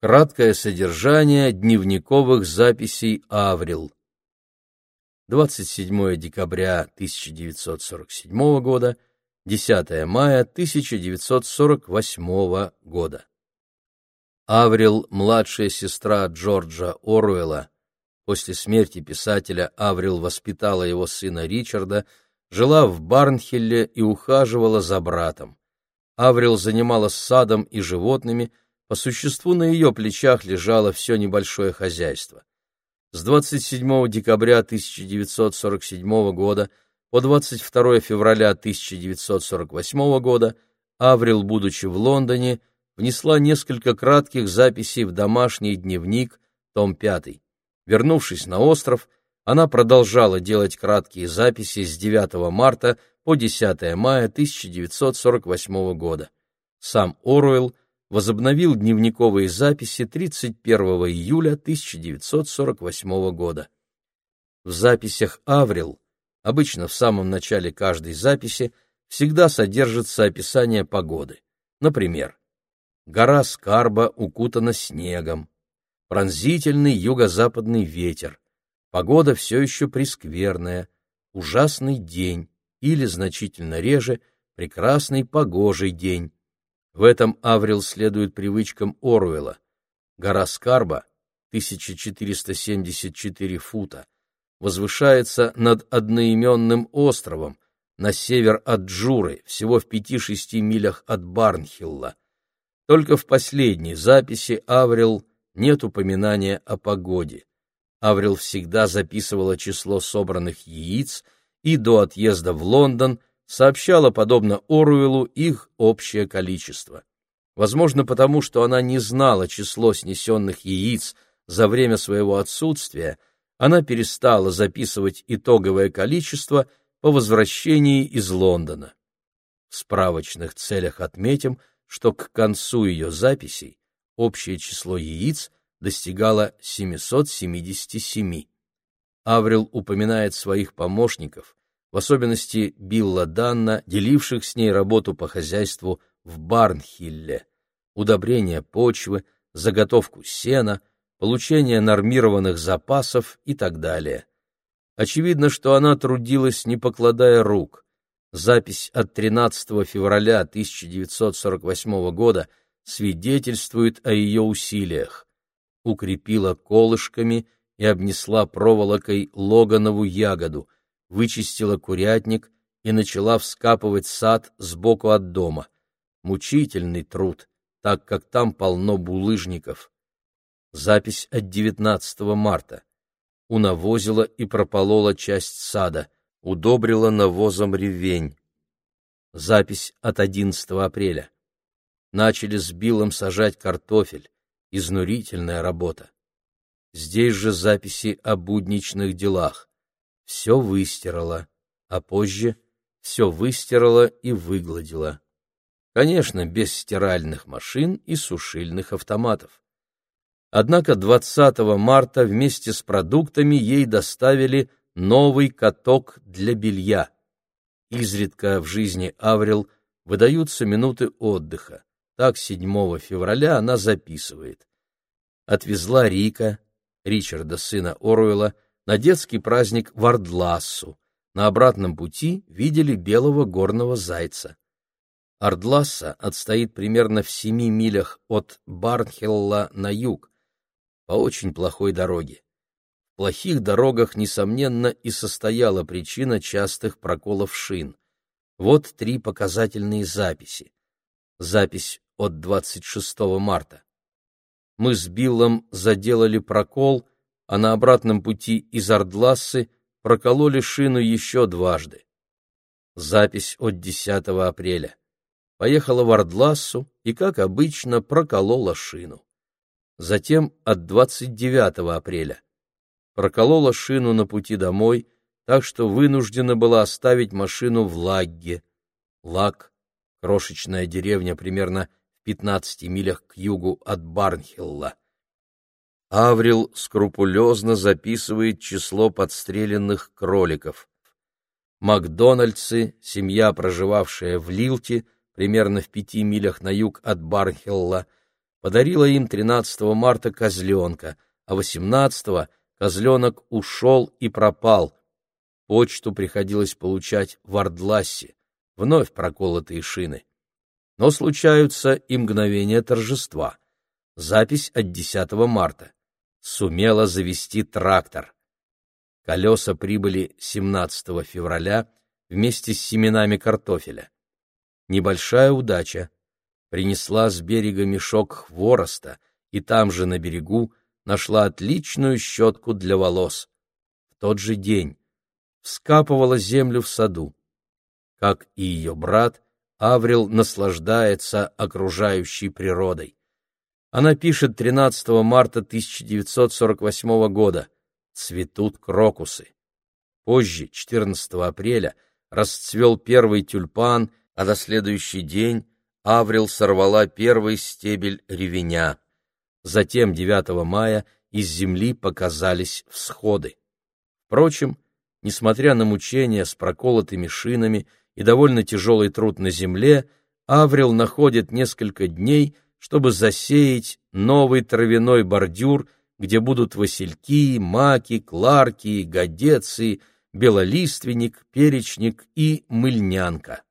Краткое содержание дневниковых записей Аврил. 27 декабря 1947 года, 10 мая 1948 года. Аврил, младшая сестра Джорджа Оруэлла, после смерти писателя Аврил воспитала его сына Ричарда, жила в Барнхилле и ухаживала за братом. Аврил занималась садом и животными, по существу на ее плечах лежало все небольшое хозяйство. С 27 декабря 1947 года по 22 февраля 1948 года Аврил, будучи в Лондоне, внесла несколько кратких записей в домашний дневник, том 5. Вернувшись на остров, она продолжала делать краткие записи с 9 марта по 10 мая 1948 года. Сам Оруэлл возобновил дневниковые записи 31 июля 1948 года. В записях Аврил, обычно в самом начале каждой записи, всегда содержится описание погоды. Например, гора Скарба укутана снегом, пронзительный юго-западный ветер, погода все еще прескверная, ужасный день или, значительно реже, прекрасный погожий день. В этом Аврил следует привычкам Оруэлла. Гора Скарба, 1474 фута, возвышается над одноименным островом, на север от Джуры, всего в 5-6 милях от Барнхилла. Только в последней записи Аврил нет упоминания о погоде. Аврил всегда записывала число собранных яиц и до отъезда в Лондон сообщала, подобно Оруэллу, их общее количество. Возможно, потому что она не знала число снесенных яиц за время своего отсутствия, она перестала записывать итоговое количество по возвращении из Лондона. В справочных целях отметим, что к концу ее записей общее число яиц достигало 777. Аврил упоминает своих помощников, в особенности Билла Данна, деливших с ней работу по хозяйству в Барнхилле, удобрение почвы, заготовку сена, получение нормированных запасов и так далее. Очевидно, что она трудилась, не покладая рук. Запись от 13 февраля 1948 года свидетельствует о ее усилиях. Укрепила колышками и обнесла проволокой логанову ягоду — вычистила курятник и начала вскапывать сад сбоку от дома. Мучительный труд, так как там полно булыжников. Запись от 19 марта. Унавозила и прополола часть сада, удобрила навозом ревень. Запись от 11 апреля. Начали с Биллом сажать картофель. Изнурительная работа. Здесь же записи о будничных делах все выстирала, а позже все выстирала и выгладила. Конечно, без стиральных машин и сушильных автоматов. Однако 20 марта вместе с продуктами ей доставили новый каток для белья. Изредка в жизни Аврил выдаются минуты отдыха. Так 7 февраля она записывает. Отвезла Рика, Ричарда, сына Оруэлла, на детский праздник в Ардлассу. На обратном пути видели белого горного зайца. Ардласса отстоит примерно в семи милях от Барнхелла на юг, по очень плохой дороге. В плохих дорогах, несомненно, и состояла причина частых проколов шин. Вот три показательные записи. Запись от 26 марта. Мы с Биллом заделали прокол — а на обратном пути из Ордлассы прокололи шину еще дважды. Запись от 10 апреля. Поехала в Ордлассу и, как обычно, проколола шину. Затем от 29 апреля. Проколола шину на пути домой, так что вынуждена была оставить машину в Лагге. Лаг — крошечная деревня примерно в 15 милях к югу от Барнхилла. Аврил скрупулезно записывает число подстреленных кроликов. Макдональдсы, семья, проживавшая в Лилте, примерно в пяти милях на юг от Барнхелла, подарила им 13 марта козленка, а 18 козленок ушел и пропал. Почту приходилось получать в Ордлассе, вновь проколотые шины. Но случаются и мгновения торжества. Запись от 10 марта. Сумела завести трактор. Колеса прибыли 17 февраля вместе с семенами картофеля. Небольшая удача. Принесла с берега мешок хвороста и там же на берегу нашла отличную щетку для волос. В тот же день вскапывала землю в саду. Как и ее брат, Аврил наслаждается окружающей природой. Она пишет 13 марта 1948 года «Цветут крокусы». Позже, 14 апреля, расцвел первый тюльпан, а на следующий день Аврил сорвала первый стебель ревеня. Затем 9 мая из земли показались всходы. Впрочем, несмотря на мучения с проколотыми шинами и довольно тяжелый труд на земле, Аврил находит несколько дней, чтобы засеять новый травяной бордюр, где будут васильки, маки, кларки, годецы, белолиственник, перечник и мыльнянка.